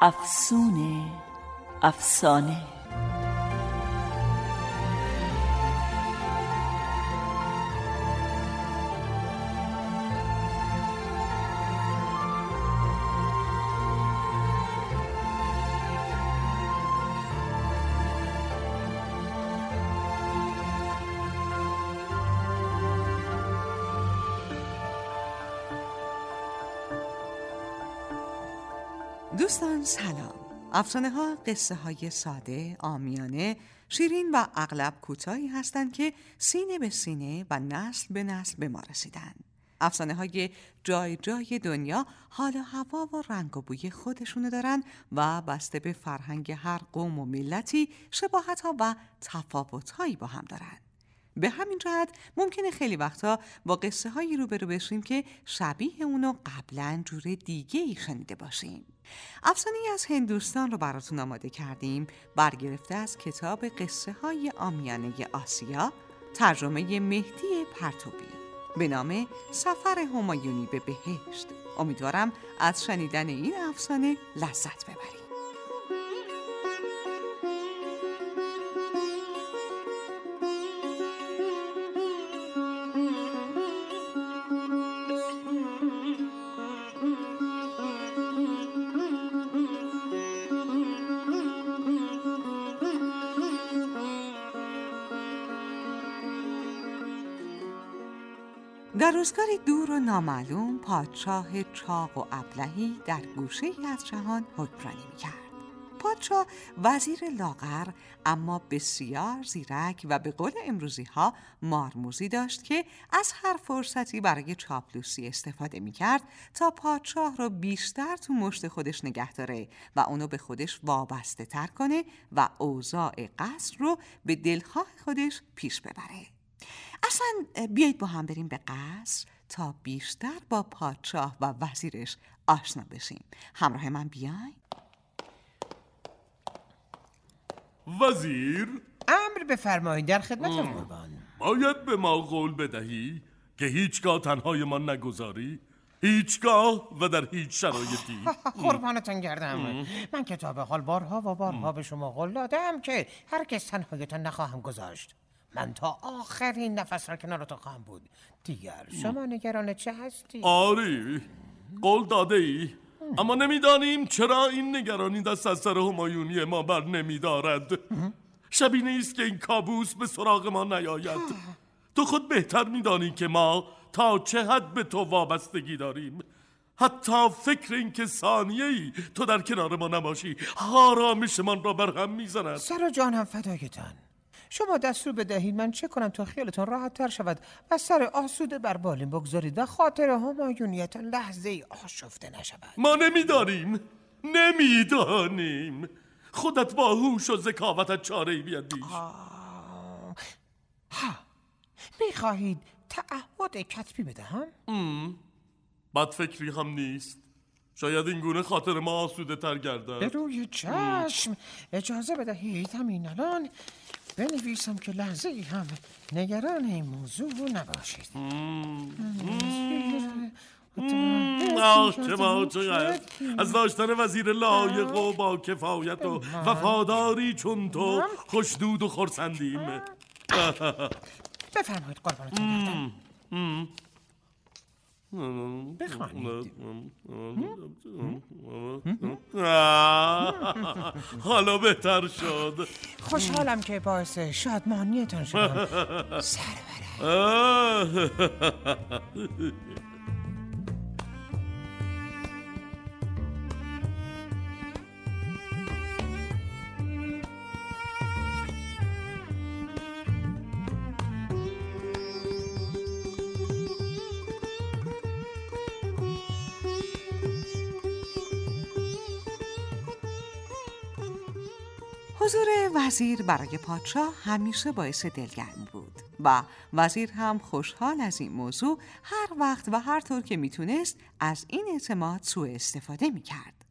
افسونه افسانه. دوستان سلام افسانه ها قصه های ساده، آمیانه، شیرین و اغلب کوتاهی هستند که سینه به سینه و نسل به نسل به ما رسیدن. افسانه های جای جای دنیا حال و هوا و رنگ و بوی خودشونو دارن و بسته به فرهنگ هر قوم و ملتی شباهت ها و تفاوت هایی با هم دارن. به همین جهت ممکنه خیلی وقتا با قصه هایی روبرو بشیم که شبیه اونو قبلا جور دیگه ای شنیده باشیم. افسانه از هندوستان رو براتون آماده کردیم. برگرفته از کتاب قصه های آمیانه آسیا ترجمه مهدی پرتوبی. به نام سفر همایونی به بهشت. امیدوارم از شنیدن این افسانه لذت ببرید. روزگاری دور و نامعلوم پادشاه چاق و ابلهی در گوشه ای از جهان حکمرانی می‌کرد. پادشاه وزیر لاغر اما بسیار زیرک و به قول امروزی ها مارموزی داشت که از هر فرصتی برای چاپلوسی استفاده می‌کرد تا پادشاه را بیشتر تو مشت خودش نگه داره و اونو به خودش وابسته تر کنه و اوضاع قصر رو به دلخواه خودش پیش ببره. اصلا بیایید با هم بریم به قصر تا بیشتر با پادشاه و وزیرش آشنا بشیم. همراه من بیاین. وزیر. امر بفرمایید در خدمت قربان. باید به ما قول بدهی که هیچگاه تنهای ما نگذاری هیچگاه و در هیچ شرایطی. قربانتان گردم. من کتاب حال بارها و بارها به شما قول دادم که هرگز تنهایتان نخواهم گذاشت. من تا آخرین نفس را کنارتان خواهم بود. دیگر شما نگران چه هستی؟ آری قول داده ای اما نمی‌دانیم چرا این نگرانی دست از سر همایونی ما بر نمیدارد. شبی نیست که این کابوس به سراغ ما نیاید. تو خود بهتر میدانی که ما تا چه حد به تو وابستگی داریم. حتی فکر این که ثانیه ای تو در کنار ما نباشی آرامشمان را بر هم می‌زند. سر و جانم فدایتان شما دستور بدهید من چه کنم تا خیالتان راحت تر شود و سر آسوده بر بالین بگذارید و خاطر همایونیتان لحظه ای آشفته نشود. ما نمی‌دانیم. نمی‌دانیم. خودت با هوش و ذکاوتت چاره ای بیندیش. ها. می‌خواهید تعهد کتبی بدهم؟ بد فکری هم نیست. شاید این گونه خاطر ما آسوده تر به گردد روی چشم اجازه بدهید همین الان بنویسم که لحظه ای هم نگران این موضوع نباشید. آه چه ما چقدر از داشتن وزیر لایق و با کفایت و وفاداری چون تو خوشدود و خورسندیم بفرمایید قربانتون بخوانید حالا بهتر شد. خوشحالم که باعث شادمانیتان شدم. سرورم. حضور وزیر برای پادشاه همیشه باعث دلگرمی بود و وزیر هم خوشحال از این موضوع هر وقت و هر طور که می‌تونست از این اعتماد سوء استفاده می‌کرد.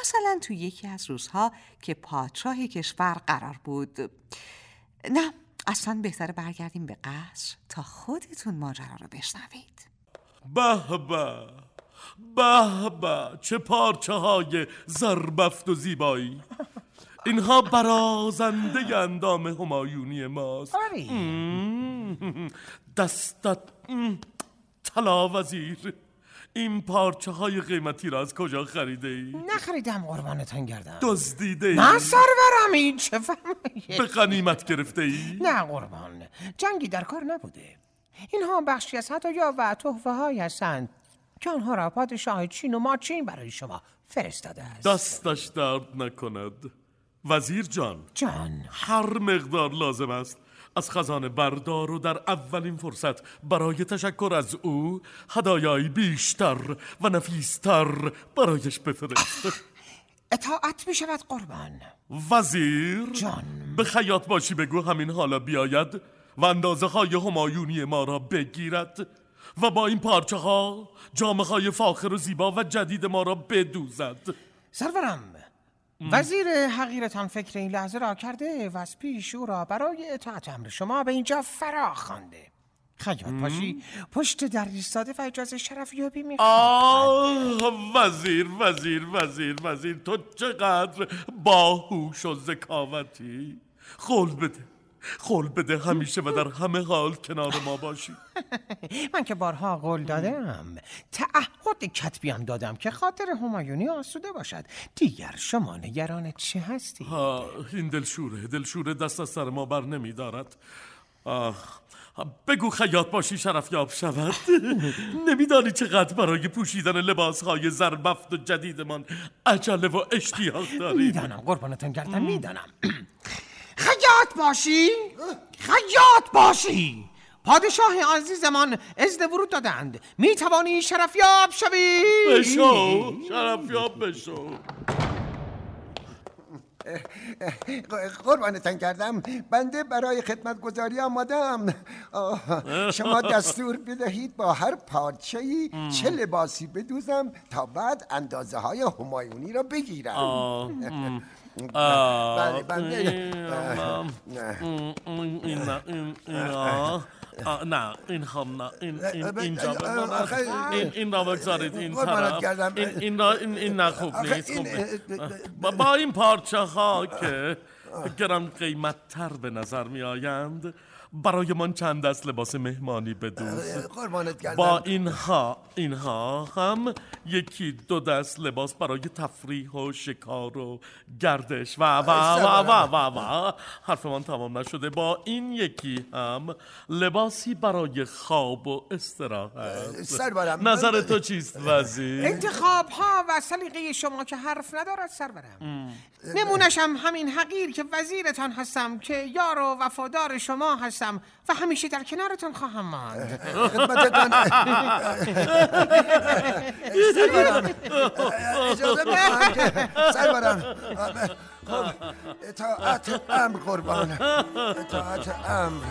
مثلا تو یکی از روزها که پادشاه کشور قرار بود. نه اصلا بهتر برگردیم به قصر تا خودتون ماجرا رو بشنوید. به به به به چه پارچه های زربفت و زیبایی. اینها برازنده اندام همایونی ماست. دستت. طلا وزیر این پارچه های قیمتی را از کجا خریده ای؟ نخریدم قربانتان گردم دزدیده ای؟ نه سرورم این چه فهمیه به غنیمت گرفته ای؟ نه قربان جنگی در کار نبوده اینها بخشی از هدایا و تحفه های هستند که آنها را پادشاه چین و ماچین برای شما فرستاده است دستش درد نکند وزیر جان جان. هر مقدار لازم است از خزانه بردار و در اولین فرصت برای تشکر از او هدایایی بیشتر و نفیستر برایش بفرست. اطاعت می شود قربان. وزیر جان. به خیاط باشی بگو همین حالا بیاید و اندازه های همایونی ما را بگیرد و با این پارچه ها جامعه های فاخر و زیبا و جدید ما را بدوزد. سرورم وزیر حقیرتان فکر این لحظه را کرده و از پیش او را برای اطاعت امر شما به اینجا فرا خوانده. خیاط باشی پشت در ایستاده و اجازه شرفیابی می آه وزیر وزیر وزیر وزیر تو چقدر باهوش و ذکاوتی؟ خول بده. خول بده همیشه و در همه حال کنار ما باشی. من که بارها قول دادم. تعهد کتبیم دادم که خاطر همایونی آسوده باشد. دیگر شما نگران چه هستی؟ این دلشوره دلشوره دست از سر ما بر نمی دارد. آه بگو خیاط باشی شرفیاب شود. نمیدانی چقدر برای پوشیدن لباس های زربفت و جدیدمان عجله و اشتیاق داریم می‌دانم قربانتان گردم می‌دانم. خیاط باشی؟ خیاط باشی! پادشاه عزیزمان ازد ورود دادند. می توانی شرفیاب شوی؟ بشو شرفیاب بشو. قربانتان کردم. بنده برای خدمت گذاری آمادم شما دستور بدهید با هر پارچه چه لباسی بدوزم تا بعد اندازه های همایونی را بگیرم. بله این نه این هم نه این این اینجا این این را بگذارید این طرف. این این را این این نه خوب نیست خوب. با- با این پارچه ها که گران قیمت تر به نظر می آیند برای من چند دست لباس مهمانی بدوز؟ قربانت کردم با اینها اینها هم یکی دو دست لباس برای تفریح و شکار و گردش. و و و و و و حرف من تمام نشده. با این یکی هم لباسی برای خواب و استراحت. سرورم. نظر تو چیست وزیر؟ انتخاب ها و سلیقه شما که حرف ندارد سرورم. نمونشم همین حقیر که وزیرتان هستم که یار و وفادار شما هستم و همیشه در کنارتان خواهم ماند. خدمتتان سرورم. اجازه می‌خواهم که سرورم. خب اطاعت امر قربان. اطاعت امر.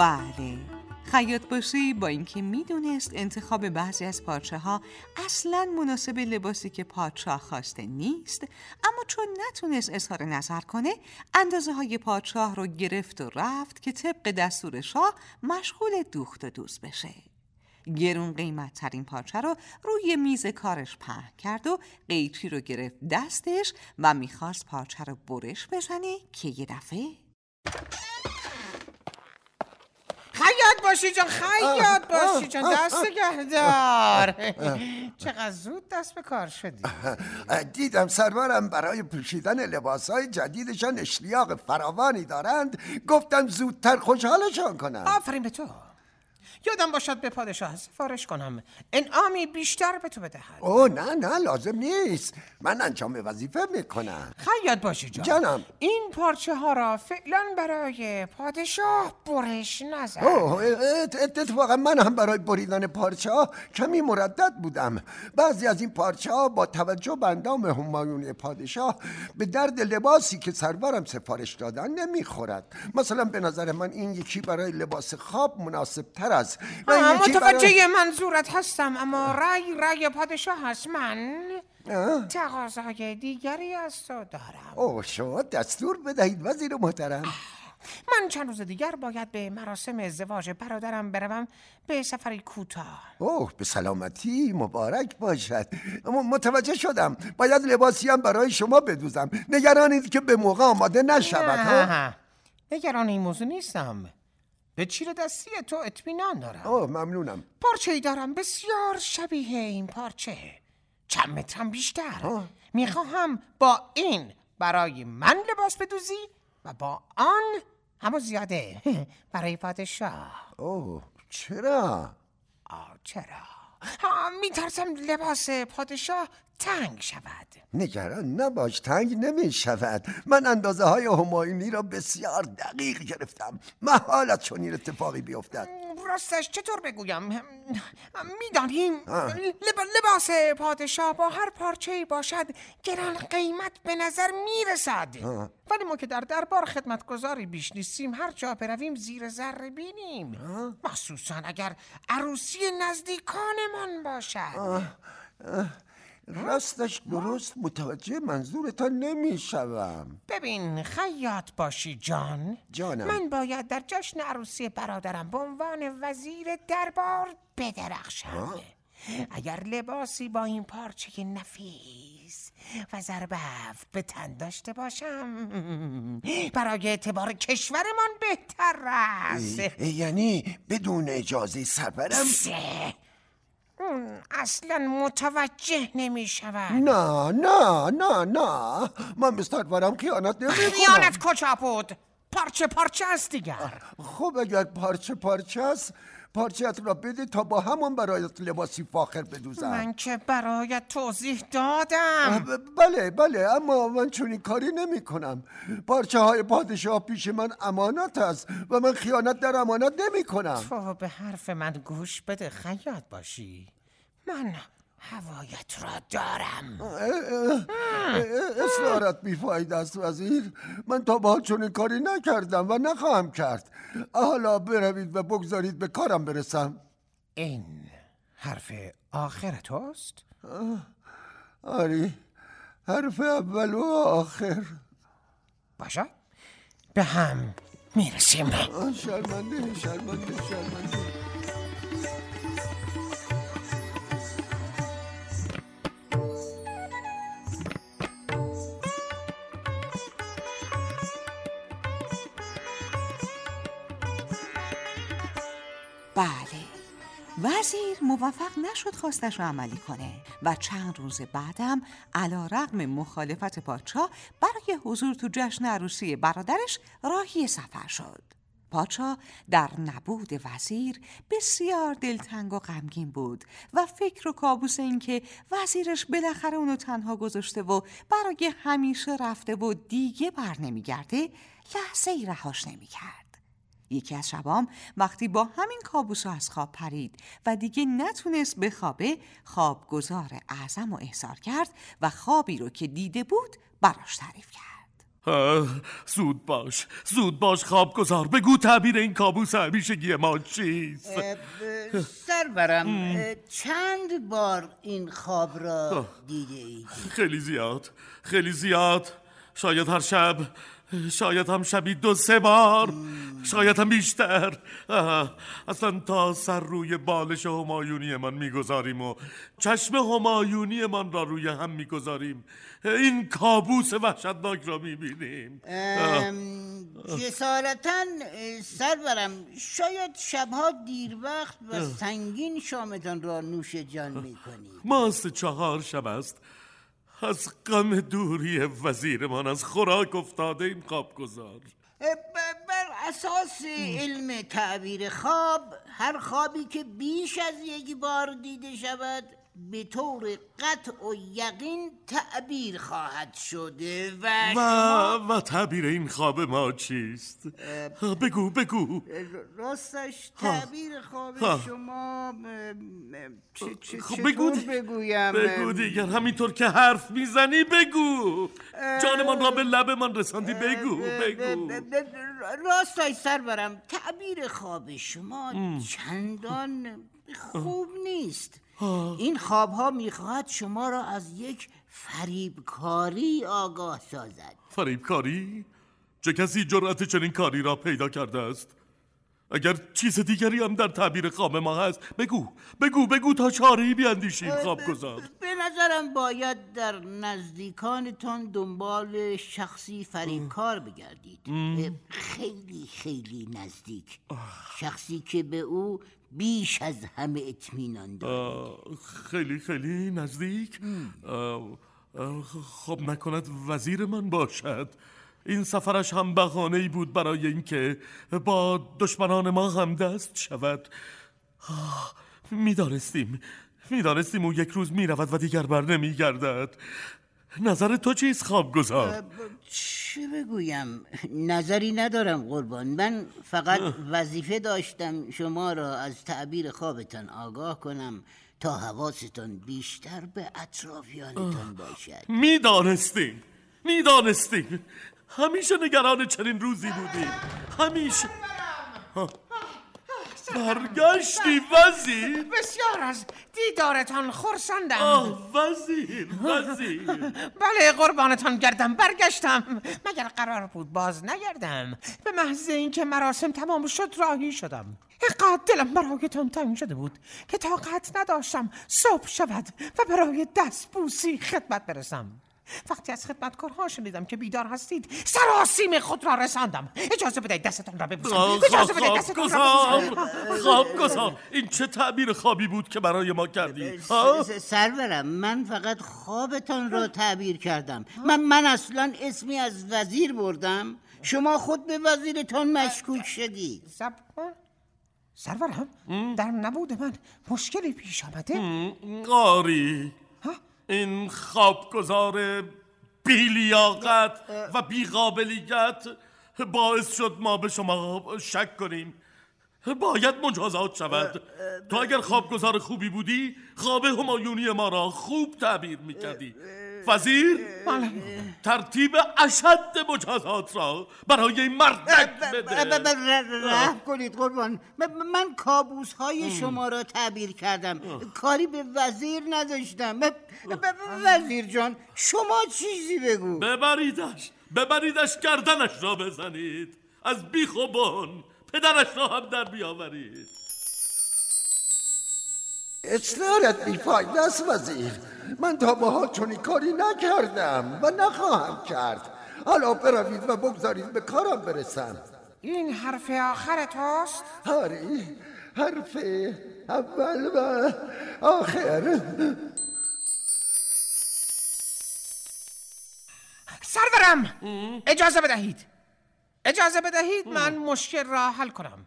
بله. خیاط باشی با اینکه می‌دونست انتخاب بعضی از پارچه ها اصلا مناسب لباسی که پادشاه خواسته نیست اما چون نتونست اظهار نظر کنه اندازه های پادشاه رو گرفت و رفت که طبق دستور شاه مشغول دوخت و دوز بشه. گرون قیمت ترین پارچه رو روی میز کارش پهن کرد و قیچی رو گرفت دستش و می‌خواست پارچه رو برش بزنه که یه دفعه خیاط باشی جان خیاط باشی جان دست گهدار چقدر زود دست به کار شدی. دیدم سرورم برای پوشیدن لباس های جدیدشان اشتیاق فراوانی دارند. گفتم زودتر خوشحالشان کنم. آفرین به تو. یادم باشد به پادشاه سفارش کنم. انعامی بیشتر به تو بدهد. او نه نه لازم نیست. من انجام وظیفه می‌کنم. خیاط باشی جان. جانم. این پارچه ها را فعلا برای پادشاه برش نزن. اتفاقا من هم برای بریدن پارچه ها کمی مردد بودم. بعضی از این پارچه ها با توجه به اندام همایونی پادشاه به درد لباسی که سرورم سفارش دادن نمی‌خورد. مثلا به نظر من این یکی برای لباس خواب مناسب تر است و این آه، متوجه برای... منظورت هستم اما رای رای پادشاه هست. من. تقاضای دیگری از تو دارم. اوه شما دستور بدهید وزیر محترم. من چند روز دیگر باید به مراسم ازدواج برادرم بروم به سفری کوتاه. اوه به سلامتی مبارک باشد. متوجه شدم. باید لباسی هم برای شما بدوزم. نگرانید که به موقع آماده نشود ها؟ نه نگران این موضوع نیستم. به چیر دستی تو اطمینان دارم؟ اوه ممنونم. پارچه ای دارم بسیار شبیه این پارچه. چند مترم بیشتر. می‌خواهم با این برای من لباس بدوزی و با آن همو زیاده برای پادشاه. اوه چرا؟ آه چرا؟ میترسم لباس پادشاه تنگ شود. نگران نباش تنگ نمی شود من اندازه های هماینی را بسیار دقیق گرفتم. محال از چنین اتفاقی بیفتد. راستش چطور بگویم؟ می‌دانیم؟ لب... لباس پادشاه با هر پارچه باشد گران قیمت به نظر می‌رسد. ولی ما که در دربار خدمتگزاری بیش نیستیم هر جا برویم زیر ذره بینیم. مخصوصا اگر عروسی نزدیکانمان باشد. راستش درست متوجه منظورتان نمی شوم ببین خیاط باشی جان. جانم. من باید در جشن عروسی برادرم به عنوان وزیر دربار بدرخشم. اگر لباسی با این پارچه نفیس و ضربف به تن داشته باشم برای اعتبار کشورمان بهتر است. یعنی بدون اجازه سرورم. اون اصلا متوجه نمی شود نه نه نه نه. من به سرورم خیانت نمی خیانت کجا بود؟ پارچه پارچه است دیگر. خب اگر پارچه پارچه است پارچهت را بده تا با همان برایت لباسی فاخر بدوزم. من که برایت توضیح دادم. بله بله اما من چنین کاری نمی کنم پارچه های پادشاه پیش من امانت است و من خیانت در امانت نمی کنم تو به حرف من گوش بده خیاط باشی. من هوایت را دارم. اصرارت بیفاید است وزیر. من تا به حال چنین کاری نکردم و نخواهم کرد. حالا بروید و بگذارید به کارم برسم. این حرف آخر توست؟ آری حرف اول و آخر. باشد به هم می‌رسیم. شرمنده شرمنده شرمنده. وزیر موفق نشد خواستش رو عملی کنه و چند روز بعدم علا رقم مخالفت پادشاه برای حضور تو جشن عروسی برادرش راهی سفر شد. پادشاه در نبود وزیر بسیار دلتنگ و غمگین بود و فکر و کابوس این که وزیرش بالاخره اونو تنها گذاشته و برای همیشه رفته و دیگه بر نمیگرده لحظه ای رهاش نمی‌کرد. یکی از شبام وقتی با همین کابوس از خواب پرید و دیگه نتونست بخوابه خوابگزار اعظم و احضار کرد و خوابی رو که دیده بود براش تعریف کرد. زود باش زود باش خواب گذار بگو تعبیر این کابوس همیشگی ما چیست؟ سرورم چند بار این خواب را دیده اید خیلی زیاد خیلی زیاد. شاید هر شب شاید هم شبی دو سه بار. شاید هم بیشتر. آه، اصلا تا سر روی بالش همایونی من می‌گذاریم و چشم همایونی من را روی هم می‌گذاریم. این کابوس وحشتناک را می‌بینیم. جسارتا سرورم شاید شبها دیر وقت و سنگین شامتان را نوش جان می کنید ماست چهار شب است. از غم دوری وزیرمان از خوراک افتاده این خواب گذار بر اساس علم تعبیر خواب هر خوابی که بیش از یک بار دیده شود به طور قطع و یقین تعبیر خواهد شده و و شما و تعبیر این خواب ما چیست؟ بگو بگو. راستش تعبیر خواب ها. شما چ- چ- خب بگو دی- بگویم؟ بگو دیگر همینطور که حرف می‌زنی بگو. جانمان را به لبمان رساندی بگو بگو. راستش سرورم تعبیر خواب شما چندان خوب نیست. این خواب ها می‌خواهد شما را از یک فریبکاری آگاه سازد. فریبکاری؟ چه کسی جرأت چنین کاری را پیدا کرده است؟ اگر چیز دیگری هم در تعبیر خواب ما هست بگو بگو بگو تا چاره بیاندیشیم خواب گذار به نظرم باید در نزدیکانتان دنبال شخصی فریبکار بگردید. خیلی خیلی نزدیک. شخصی که به او بیش از همه اطمینان دارد آه، خیلی خیلی نزدیک. آه، آه، خب نکند وزیر من باشد. این سفرش هم بهانه بود برای اینکه با دشمنان ما هم دست شود می‌دانستیم می‌دانستیم او یک روز می‌رود و دیگر بر نمیگردد. نظر تو چیست خواب گذار چه بگویم؟ نظری ندارم قربان. من فقط وظیفه داشتم شما را از تعبیر خوابتان آگاه کنم تا حواستان بیشتر به اطرافیانتان باشد. می‌دانستیم. می‌دانستیم. همیشه نگران چنین روزی بودیم. همیشه. برگشتی وزیر. بسیار از دیدارتان خورسندم آه وزیر وزیر. بله قربانتان گردم برگشتم. مگر قرار بود باز نگردم؟ به محض اینکه مراسم تمام شد راهی شدم. اینقدر دلم برایتان تنگ شده بود که طاقت نداشتم صبح شود و برای دستبوسی خدمت برسم. وقتی از خدمتکارها شنیدم که بیدار هستید سراسیم خود را رساندم. اجازه بدهید دستتان را ببوسم. آه، اجازه خواب بدهید دستتان را خواب گذار این چه تعبیر خوابی بود که برای ما کردی؟ سرورم من فقط خوابتان را تعبیر کردم. من من اصلا اسمی از وزیر بردم. شما خود به وزیرتان مشکوک شدید. سرورم در نبود من مشکلی پیش آمده؟ آری. این خوابگزار بیلیاقت و بیقابلیت باعث شد ما به شما شک کنیم. باید مجازات شود. تو اگر خوابگزار خوبی بودی خواب همایونی ما را خوب تعبیر می‌کردی. وزیر؟ ترتیب اشد مجازات را برای این مردک بده. رحم کنید قربان. من کابوس های شما را تعبیر کردم. کاری به وزیر نداشتم وزیر جان شما چیزی بگو. ببریدش ببریدش گردنش را بزنید. از بیخ و بن پدرش را هم در بیاورید. اصرارت بیفایده است وزیر. من تا به حال چنین کاری نکردم و نخواهم کرد. حالا بروید و بگذارید به کارم برسم. این حرف آخر توست؟ آری حرف اول و آخر. سرورم اجازه بدهید. اجازه بدهید من مشکل را حل کنم.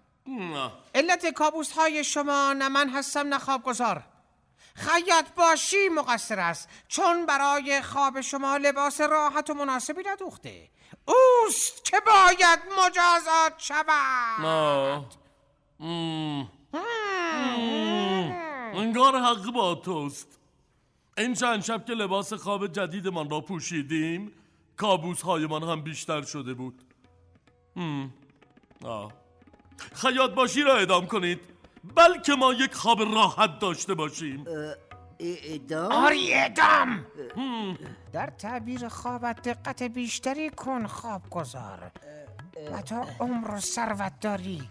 علت کابوس های شما نه من هستم نه خوابگزار. خیاط باشی مقصر است چون برای خواب شما لباس راحت و مناسبی ندوخته. اوست که باید مجازات شود. انگار حق با توست. این چند شب که لباس خواب جدیدمان را پوشیدیم کابوس هایمان هم بیشتر شده بود. آه. خیاط باشی را ادام کنید. بلکه ما یک خواب راحت داشته باشیم. ادام آری ادام در تعبیر خوابت دقت بیشتری کن خواب گذار و تا عمر و ثروت داری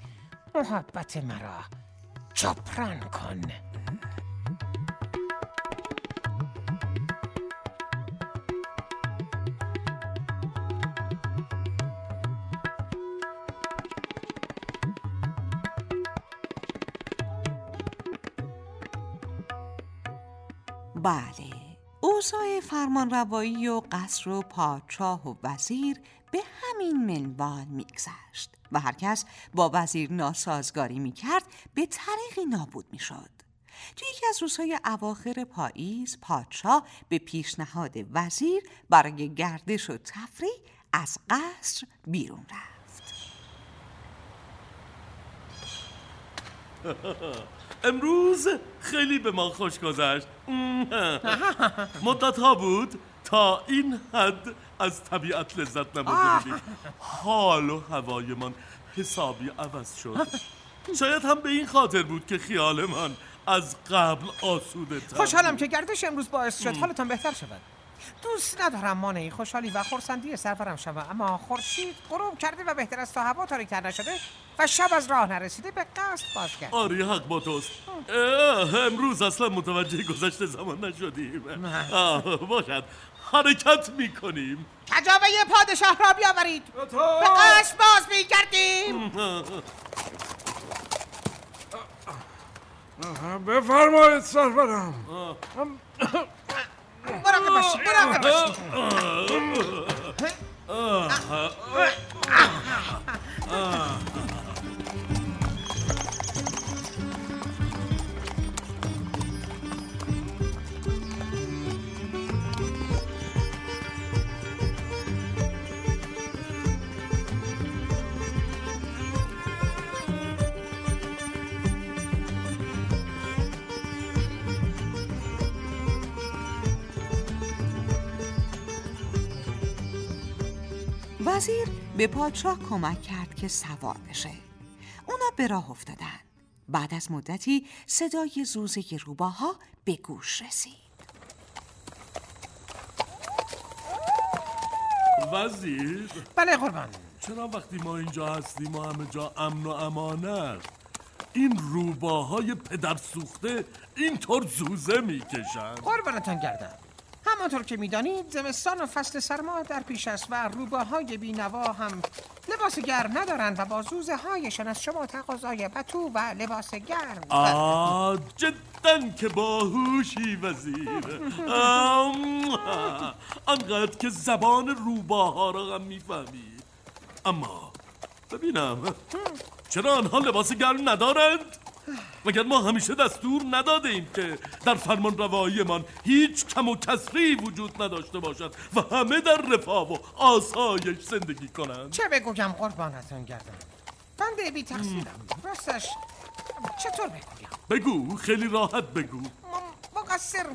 محبت مرا جبران کن. بله اوضاع فرمانروایی و قصر و پادشاه و وزیر به همین منوال میگذشت و هر کس با وزیر ناسازگاری می کرد به طریقی نابود می شد. توی یکی از روزهای اواخر پاییز پادشاه به پیشنهاد وزیر برای گردش و تفریح از قصر بیرون رفت امروز خیلی به ما خوش گذشت. مدت ها بود تا این حد از طبیعت لذت نبرده بودیم. حال و هوایمان حسابی عوض شد. شاید هم به این خاطر بود که خیالمان از قبل آسوده تر خوشحالم که گردش امروز باعث شد. حالتان بهتر شود. دوست ندارم مانعی خوشحالی و خورسندی سرورم شوم اما خورشید غروب کرده و بهتر است تا هوا تاریکتر نشده و شب از راه نرسیده به قصد بازگرد آری حق با توست. امروز اصلا متوجه گذشته زمان نشدیم. آه، باشد. حرکت می‌کنیم. کجاوه پادشاه را بیاورید. به قصد باز میگردیم. بفرمایید سرورم. مراقب باشید مراقب باشید وزیر به پادشاه کمک کرد که سوار بشه. اونا به راه افتادن. بعد از مدتی صدای زوزه روباها به گوش رسید. وزیر؟ بله قربان. چرا وقتی ما اینجا هستیم و همه جا امن و امانت این روباهای پدر سوخته اینطور زوزه می‌کشن؟ قربانتان گردم. همانطور که می‌دانید زمستان و فصل سرما در پیش است و روباهای بینوا هم لباس گرم ندارند و با زوزه هایشان از شما تقاضای پتو و لباس گرم آه جدا که باهوشی وزیر. انقدر که زبان روباها را هم می‌فهمی اما ببینم چرا آنها لباس گرم ندارند؟ مگر ما همیشه دستور نداده که در فرمان رواییمان هیچ کم و کسری وجود نداشته باشد و همه در رفاه و آسایش زندگی کنند؟ چه بگویم قربانتان گردم. بنده بی تقصیرم راستش چطور بگویم؟ بگو خیلی راحت بگو. مقصر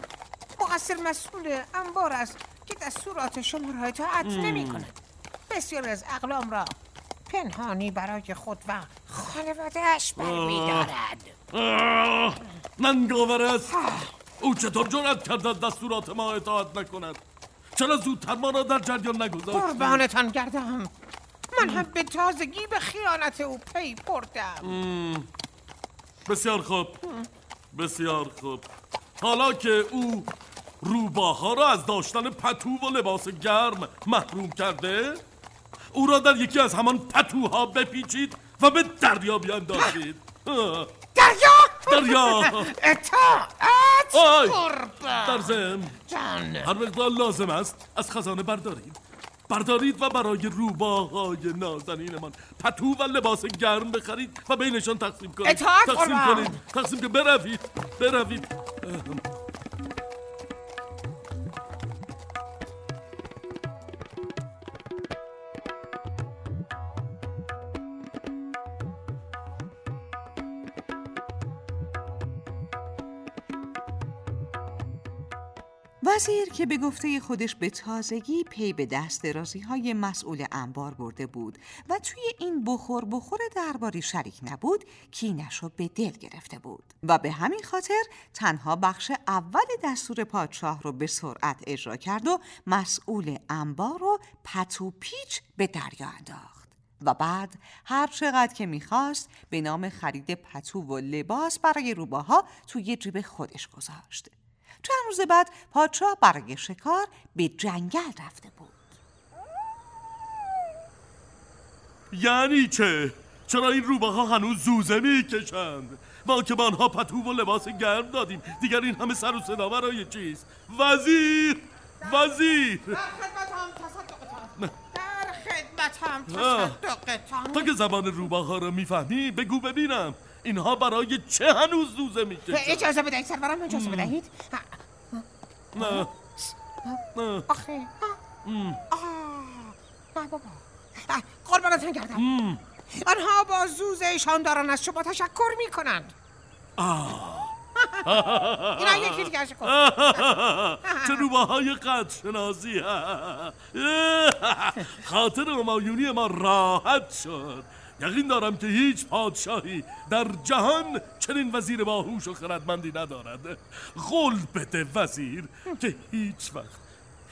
مقصر مسئول انبار است که دستورات شما را اطاعت نمی کند بسیاری از اقلام را پنهانی برای خود و خانوادهش برمیدارد. آه، ننگاور است. او چطور جرأت کرد از دستورات ما اطاعت نکند؟ چرا زودتر ما را در جریان نگذاشت قربانتان گردم. من هم به تازگی به خیانت او پی بردم. بسیار خوب. بسیار خوب. حالا که او روباها را از داشتن پتو و لباس گرم محروم کرده او را در یکی از همان پتوها بپیچید و به دریا بیاندازید. دریا؟ دریا. اطاعت قربان. در جان. هر مقدار لازم است از خزانه بردارید. بردارید و برای روباهای نازنینمان پتو و لباس گرم بخرید و بینشان تقسیم کنید. تقسیم. کنید. تقسیم کنید بروید. بروید. وزیر که به گفته خودش به تازگی پی به دست درازی های مسئول انبار برده بود و توی این بخور بخور درباری شریک نبود کینش رو به دل گرفته بود. و به همین خاطر تنها بخش اول دستور پادشاه رو به سرعت اجرا کرد و مسئول انبار رو پتو پیچ به دریا انداخت. و بعد هر چقدر که می‌خواست به نام خرید پتو و لباس برای روباها توی جیب خودش گذاشت. چند روز بعد پادشاه برای شکار به جنگل رفته بود یعنی چه؟ چرا این روباها هنوز زوزه می‌کشند؟ ما که به آنها پتو و لباس گرم دادیم دیگر این همه سر و صدا برای چیست؟ وزیر! وزیر! در خدمتم. تصدقتان تو که زبان روباها رو می‌فهمی بگو ببینم اینها برای چه هنوز دوزه می‌کشن اجازه بدهید سرورم اجازه بدهید آخه. آه. آه. بابا. قربانتان کردم آنها با زوزشان دارن از شما تشکر می کنند اینا یکی دیگه کن چه روباهای قد شنازی خاطر همایونی ما راحت شد. یقین دارم که هیچ پادشاهی در جهان چنین وزیر باهوش و خردمندی ندارد. قول بده وزیر که هیچ وقت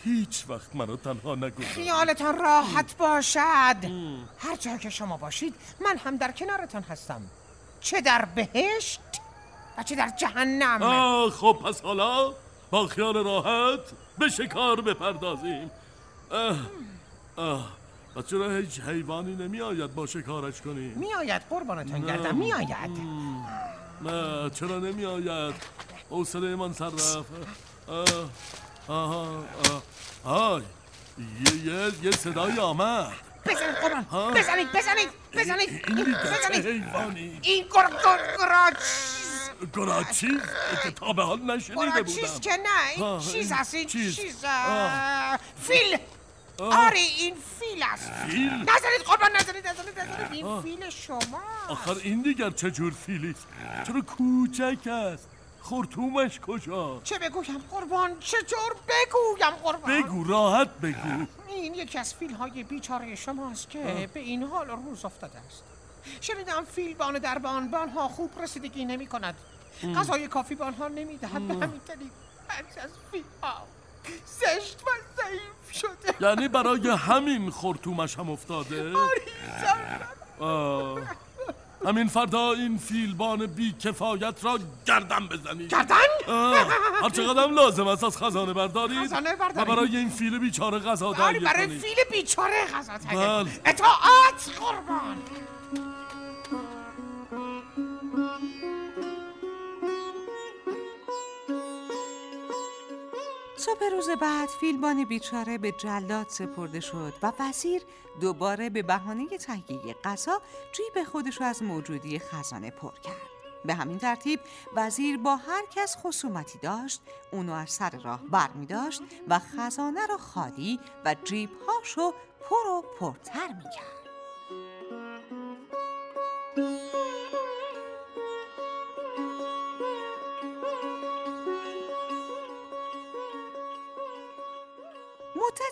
هیچ وقت منو تنها نگذار. خیالتان راحت باشد. هر جا که شما باشید من هم در کنارتان هستم. چه در بهشت و چه در جهنم. آه خب پس حالا با خیال راحت به شکار بپردازیم. اه آه. پس چرا هیچ حیوانی نمی آید با شکارش کنیم میآید قربانتان گردم میآید. نه چرا نمی آید حوصله من سر رفت. آه آه یه, یه, یه صدایی آمد. بزنید قربان. بزنید بزنید بزنید. بزنید. این گر گر گراچ گراچیز؟ که تا به حال نشنیده گراچیز بودم. که نه این چیز است این چیز. فیل آره این فیل است. فیل؟ نزنید قربان نزنید نزنید نزنید. این فیل شما آخر این دیگر چه جور فیلیست چرا کوچک است؟ خرطومش کجا؟ چه بگویم قربان؟ چطور بگویم قربان؟ بگو راحت بگو. این یکی از فیل های بیچاره شماست که به این حال روز افتاده است. شنیدم فیل بان در بان به آنها خوب رسیدگی نمی کند غذای کافی به آنها نمی دهد به همین دلیل از فیل ها زشت و ضعیف شده. یعنی برای همین خورتومش هم افتاده؟ آه. همین فردا این فیلبان بی کفایت را گردن بزنید. گردن؟ هر چقدر لازم است از خزانه بردارید. خزانه و بردارید. برای این فیل بیچاره غذا تهیه برای فیل بیچاره غذا تهیه بله. اطاعت قربان. صبح روز بعد فیلبان بیچاره به جلاد سپرده شد و وزیر دوباره به بهانه تهیه غذا جیب خودش از موجودی خزانه پر کرد. به همین ترتیب وزیر با هر کس خصومتی داشت اونو از سر راه بر می داشت و خزانه رو خالی و جیبهاشو پر و پرتر می کرد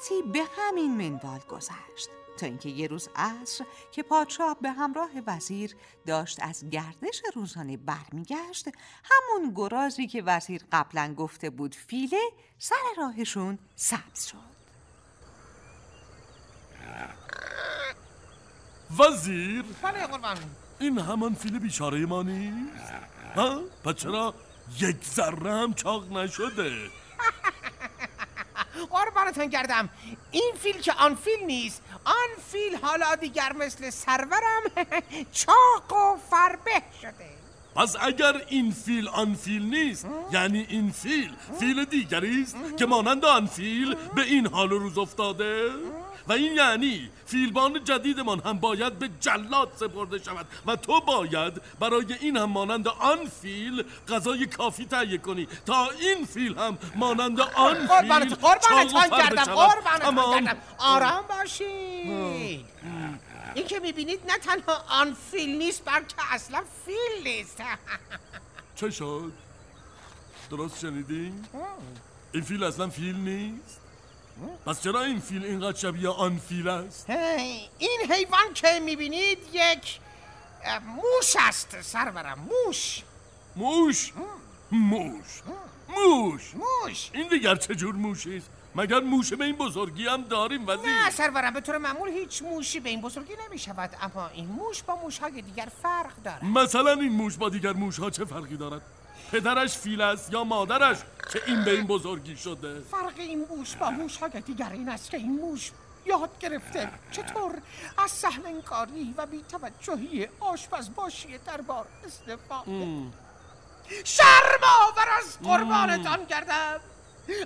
مدتی به همین منوال گذشت تا اینکه یه روز عصر که پادشاه به همراه وزیر داشت از گردش روزانه برمیگشت همون گرازی که وزیر قبلا گفته بود فیله سر راهشون سبز شد. وزیر؟ بله قربان این همان فیل بیچاره ما نیست؟ ها؟ پس چرا یک ذره هم چاق نشده؟ قربانتان گردم. این فیل که آن فیل نیست آن فیل حالا دیگر مثل سرورم چاق و فربه شده. پس اگر این فیل آن فیل نیست یعنی این فیل فیل دیگری است که مانند آن فیل به این حال و روز افتاده؟ و این یعنی فیلبان جدیدمان هم باید به جلاد سپرده شود و تو باید برای این هم مانند آن فیل غذای کافی تهیه کنی تا این فیل هم مانند آن فیل قربانت فربه کردم. کردم آرام باشید این که می‌بینید نه تنها آن فیل نیست بلکه اصلا فیل نیست چه شد؟ درست شنیدی؟ این فیل اصلا فیل نیست؟ پس چرا این فیل اینقدر شبیه آن فیل است؟ این حیوان که می‌بینید یک موش است سرورم موش. موش؟ موش. موش. موش. این دیگر چه جور موشی است؟ مگر موش به این بزرگی هم داریم وزیر؟ نه سرورم به طور معمول هیچ موشی به این بزرگی نمی شود اما این موش با موش های دیگر فرق دارد. مثلا این موش با دیگر موش ها چه فرقی دارد؟ پدرش فیل است یا مادرش؟ که این به این بزرگی شده. فرق این موش با موش های دیگر این است که این موش یاد گرفته. چطور؟ از سهلنکاری و بیتوجهی آشپزباشی دربار استفاده. شرم آور از قربانتان کردم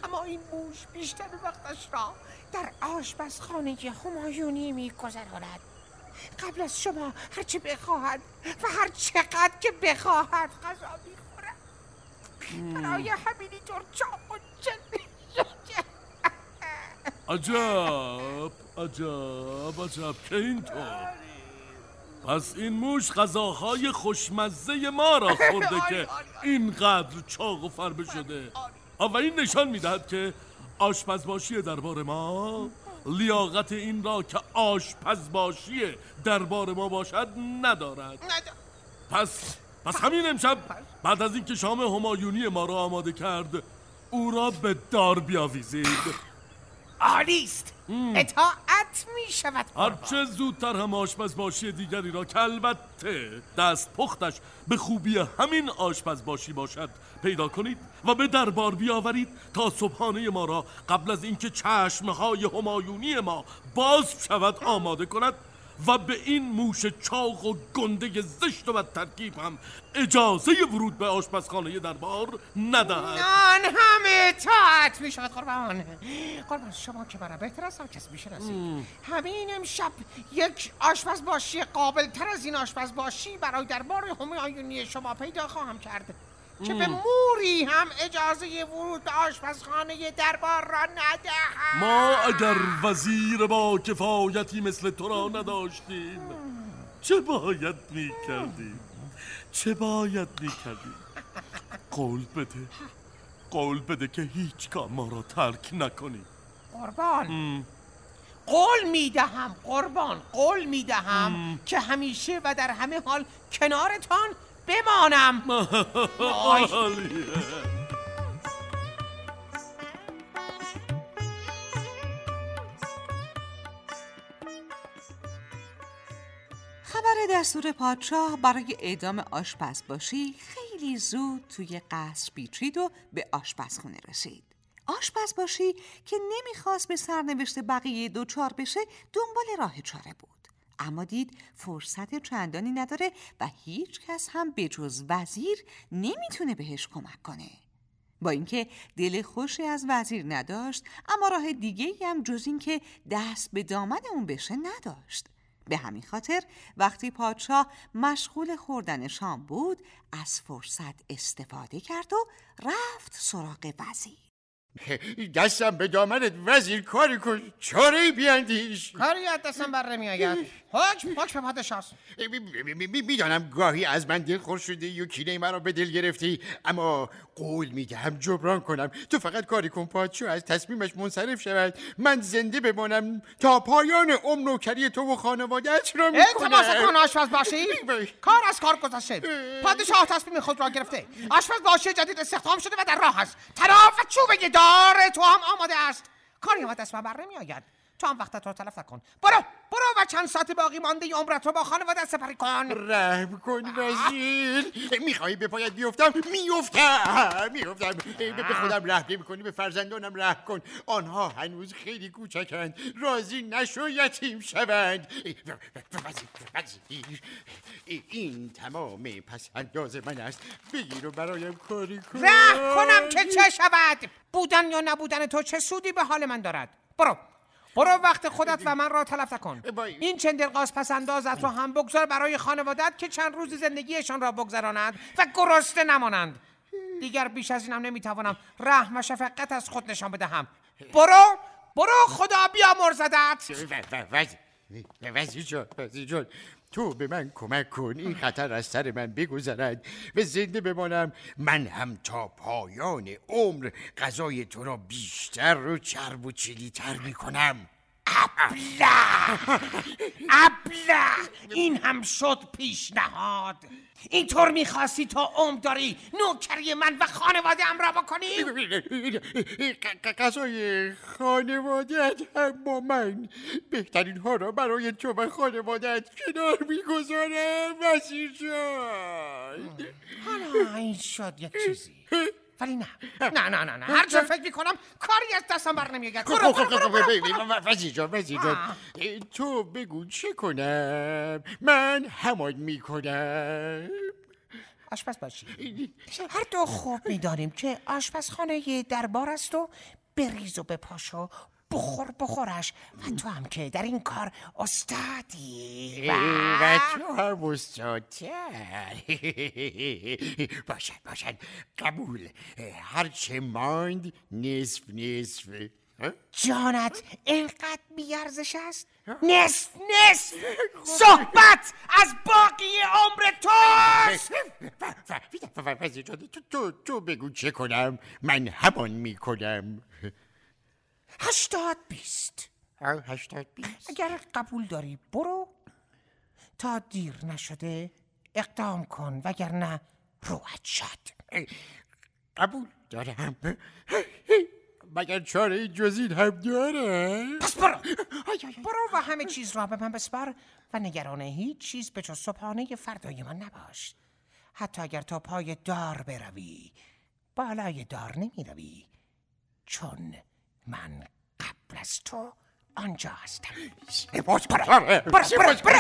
اما این موش بیشتر وقتش را در آشپزخانه همایونی میگذراند. قبل از شما هرچه بخواهد و هر چقدر که بخواهد غذا برای همین اینطور چاق و چل عجب عجب عجب که اینطور پس این موش غذاهای خوشمزه ما را خورده که اینقدر چاق و فربه شده و این نشان می‌دهد که آشپزباشی دربار ما لیاقت این را که آشپزباشی دربار ما باشد ندارد پس پس همین امشب بعد از اینکه شام همایونی ما را آماده کرد او را به دار بیاویزید. عالیست. اطاعت می شود هرچه زودتر هم آشپزباشی دیگری را که البته دست پختش به خوبی همین آشپزباشی باشد پیدا کنید و به دربار بیاورید تا صبحانه ما را قبل از اینکه چشمهای همایونی ما باز شود آماده کند. و به این موش چاق و گنده زشت و بد ترکیب هم اجازه ورود به آشپزخانه دربار ندهد. آن همه تاعت می شود قربان. قربان شما که برای بهتر از هر کس می‌شناسید همین امشب یک آشپز باشی قابل تر از این آشپز باشی برای دربار همایونی شما پیدا خواهم کرد. که به موری هم اجازه ورود به آشپزخانه دربار را ندهم ما اگر وزیر با کفایتی مثل تو را نداشتیم چه باید می کردیم چه باید می کردیم قول بده. قول بده که هیچ کام ما را ترک نکنی. قربان. قول می‌دهم قربان. قول می‌دهم که همیشه و در همه حال کنارتان بمانم. خبر دستور پادشاه برای اعدام آشپزباشی خیلی زود توی قصر پیچید و به آشپزخونه رسید. آشپزباشی که نمی‌خواست به سرنوشت بقیه دوچار بشه دنبال راه چاره بود. اما دید فرصت چندانی نداره و هیچ کس هم به جز وزیر نمی‌تونه بهش کمک کنه. با اینکه دل خوشی از وزیر نداشت اما راه دیگه هم جز اینکه دست به دامن اون بشه نداشت به همین خاطر وقتی پادشاه مشغول خوردن شام بود از فرصت استفاده کرد و رفت سراغ وزیر دستم به دامنت وزیر کاری کن. چاره بیاندیش کاری از دستم بر نمی آید حکم حکم پادشاست می‌دانم گاهی از من دلخور شده و کینه مرا به دل گرفتی. اما قول می‌دهم جبران کنم. تو فقط کاری کن پادشاه از تصمیمش منصرف شود. من زنده بمانم تا پایان عمر نوکری تو و خانوادهت را می‌کنم. التماس کن آشپز باشی. کار از کار گذشته. پادشاه تصمیم خود را گرفته. آشپز باشی جدید استخدام شده و در راه است. طرف و چوبه دار تو هم آماده است. کاری هم دست من بر نمی آید تو هم وقتت را تلف نکن. برو! و چند ساعت باقی مانده عمرت رو با خانواده سپری کن. رحم کن وزیر. میخوایی به پایت بیفتم؟ میفتم. میفتم. به خودم رحم نمی کنی به فرزندانم رحم کن. آنها هنوز خیلی کوچکند. راضی نشو یتیم شوند وزیر این تمام پس انداز من است. بگیر و برایم کاری کن. رحم کنم که چه شود. بودن یا نبودن تو چه سودی به حال من دارد؟ برو. برو وقت خودت و من را تلف نکن این چند دلقاس پس اندازت رو هم بگذار برای خانوادت که چند روز زندگیشان را بگذرانند و گرسنه نمانند. دیگر بیش از اینم نمی‌توانم رحم و شفقت از خود نشان بدهم. برو برو خدا جان وزیر جان. تو به من کمک کن این خطر از سر من بگذرد و زنده بمانم. من هم تا پایان عمر غذای تو را بیشتر و چرب و چلی تر می‌کنم. ابله! ابله! این هم شد پیشنهاد. اینطور می‌خواستی تا عمر داری نوکری من و خانواده ام را بکنی؟ غذای خانوادت هم با من. بهترین ها را برای تو و خانوادت کنار می‌گذارم وزیر جان حالا این شد یک چیزی. ولی نه. نه نه نه نه. هر جا فکر می‌کنم کاری از دستم بر نمیگرد برو برو برو. برو وزیر جان وزیر جان. تو بگو چه کنم؟ من همان می‌کنم. آشپز باشی. هر دو خوب می‌دانیم که آشپزخانه دربار است و بریز و بپاشو بخور بخورش و تو هم که در این کار استادی و تو هم استادتر باشد باشد قبول هرچه ماند نصف نصف؟ جانت اینقدر بیارزش است نصف نصف صحبت از باقی عمر توست تو, تو, تو بگو چه کنم من همان می‌کنم هشتاد بیست. هشتاد بیست. اگر قبول داری برو. تا دیر نشده اقدام کن وگرنه روحت شد قبول دارم. مگر چاره جز این هم داره؟ پس برو. برو و همه چیز را به من بسپار و نگران هیچ چیز به جز صبحانه فردای من نباش. حتی اگر تا پای دار بروی بالای دار نمی روی چون من قبل از تو آنجا هستم سپاس برو برو سپاس به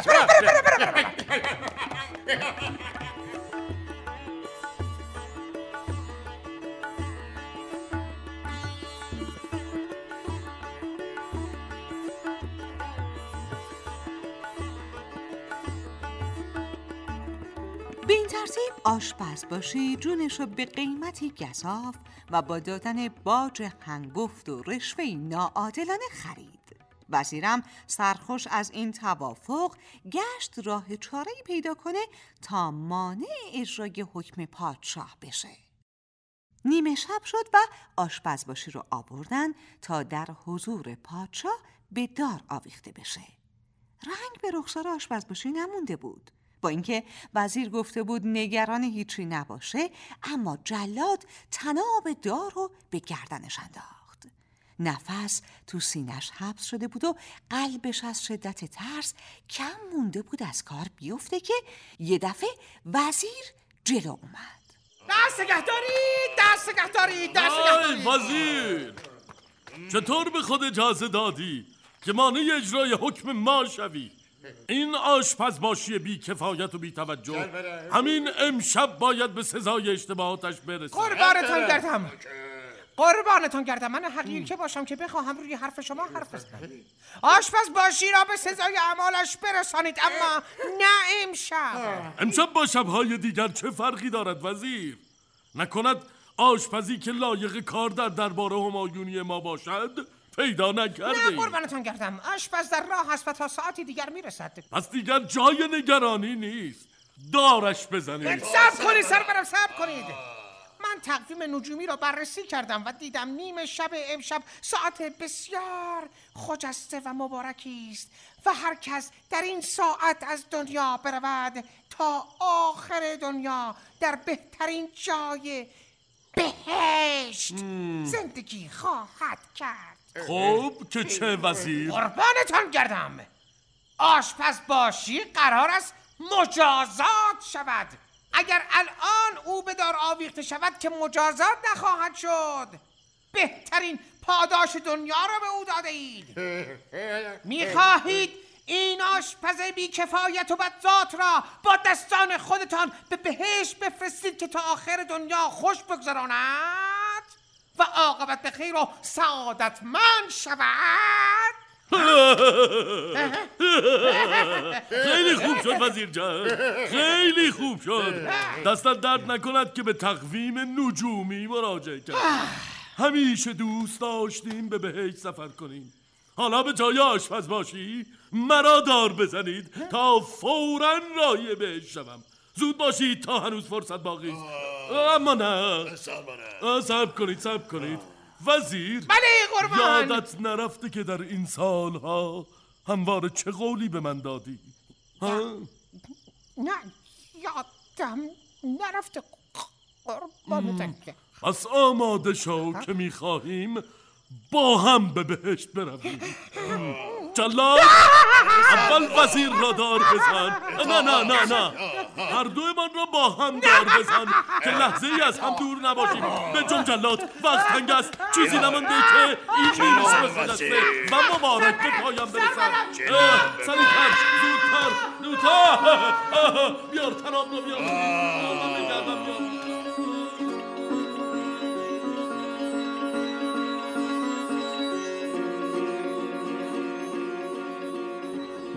آشپز باشی جونش رو به قیمتی گذاف و با دادن باج هنگفت و رشوه ناعادلانه خرید. وزیرم سرخوش از این توافق گشت راه چاره پیدا کنه تا مانع اجرای حکم پادشاه بشه. نیمه شب شد و آشپزباشی رو آوردن تا در حضور پادشاه به دار آویخته بشه. رنگ به رخسار آشپزباشی نمونده بود. با اینکه وزیر گفته بود نگران هیچی نباشه اما جلاد تناب دار رو به گردنش انداخت. نفس تو سینش حبس شده بود و قلبش از شدت ترس کم مونده بود از کار بیفته که یه دفعه وزیر جلو اومد. دست نگه دارید دست نگه دارید دست نگه وزیر! چطور به خود اجازه دادی که مانع اجرای حکم ما شوی؟ این آشپز باشی بی کفایت و بی توجه. همین امشب باید به سزای اشتباهاتش برسه قربانتان گردم. قربانتان گردم. من حقیر که باشم که بخواهم روی حرف شما حرف بزنم. آشپز باشی را به سزای اعمالش برسانید اما نه امشب. امشب با شبهای دیگر چه فرقی دارد وزیر؟ نکند آشپزی که لایق کار در دربار همایونی ما باشد پیدا نه نکرده قربانتان گردم. آشپز در راه است و تا ساعتی دیگر می‌رسد. پس دیگر جای نگرانی نیست. دارش بزنید. صبر کنید سرورم صبر کنید. من تقویم نجومی را بررسی کردم و دیدم نیمه شب امشب ساعت بسیار خجسته و مبارکی است و هر کس در این ساعت از دنیا برود تا آخر دنیا در بهترین جای بهشت زندگی خواهد کرد. خب که چه وزیر؟ قربانتان گردم. آشپز باشی قرار است مجازات شود. اگر الان او به دار آویخته شود که مجازات نخواهد شد. بهترین پاداش دنیا را به او داده اید. می‌خواهید این آشپز بی کفایت و بدذات را با دستان خودتان به بهشت بفرستید که تا آخر دنیا خوش بگذراند؟ و عاقبت خیر و سعادتمند شود. خیلی خوب شد وزیر جان. خیلی خوب شد. دستت درد نکند که به تقویم نجومی مراجعه کرد همیشه دوست داشتیم به بهشت سفر کنیم. حالا به جای آشپز باشی مرا دار بزنید تا فورا راهی بهشت شوم. زود باشید تا هنوز فرصت باقی است. اما نه. صبر کنید صبر کنید. وزیر بله قربان. یادت نرفته که در این سالها همواره چه قولی به من دادی؟ ها؟ نه یادم نرفته. گردم. پس آماده شو که می‌خواهیم با هم به بهشت برویم. جلاد اول وزیر را دار بزن. نه نه نه نه. هر دومان را با هم دار بزن. که لحظه ای از هم دور نباشیم. به جون جلاد وقت تنگ است. چیزی نمانده که این می‌رسه به و مبارک به پایان برسد اه، سریعتر زود زودتر زودتر بیار تناب رو بیار.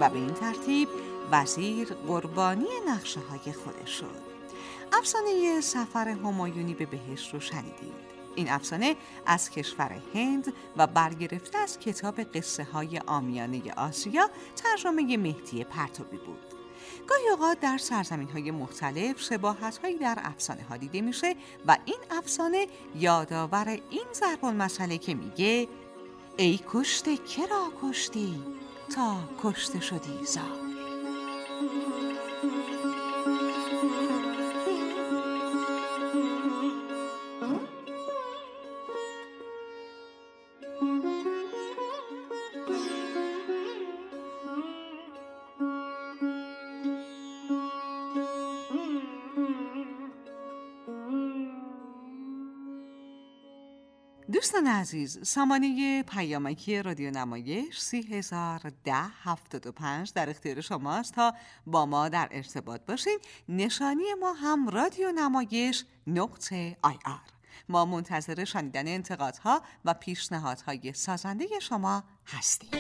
و به این ترتیب وزیر قربانی نقشه های خودش شد افسانه سفر همایونی به بهشت رو شنیدید. این افسانه از کشور هند و برگرفته از کتاب قصه های آمیانه آسیا ترجمه مهدی پرتوبی بود. گاهی اوقات در سرزمین های مختلف شباهت هایی در افسانه ها دیده میشه و این افسانه یادآور این ضرب مسئله که میگه ای کشته کرا کشتی؟ تا کشته شدی زار. عزیز سامانه پیامکی رادیو نمایش سی هزار ده هفتاد و پنج در اختیار شماست تا با ما در ارتباط باشید نشانی ما هم رادیو نمایش نقطه آی آر. ما منتظر شنیدن انتقادها و پیشنهادهای سازنده شما هستیم.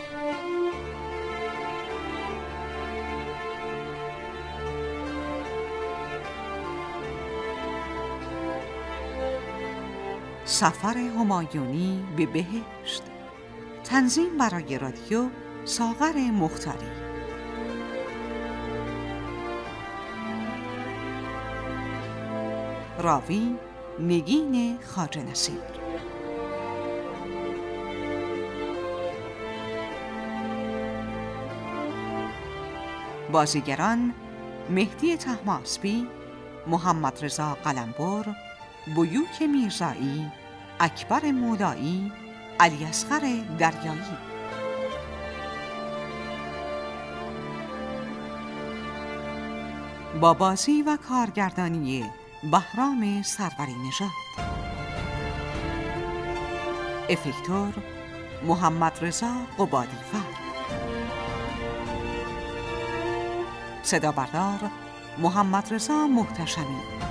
سفر همایونی به بهشت. تنظیم برای رادیو ساغر مختاری راوی نگین خاج نصیر. بازیگران مهدی تحماسبی محمد رضا قلمبر بیوک میرزایی اکبر مودایی علی اصغر دریایی. با بازی و کارگردانی بهرام سروری نژاد. افکتور محمد رضا قبادی فر. صدا بردار محمد رضا محتشمی.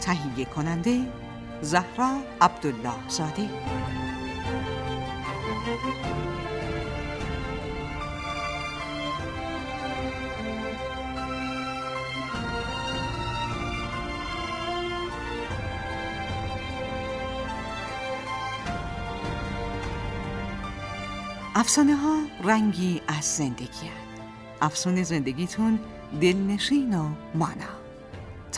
تهیه کننده زهرا عبدالله زاده افسانه ها رنگی از زندگی. افسانه زندگیتون دلنشین و مانا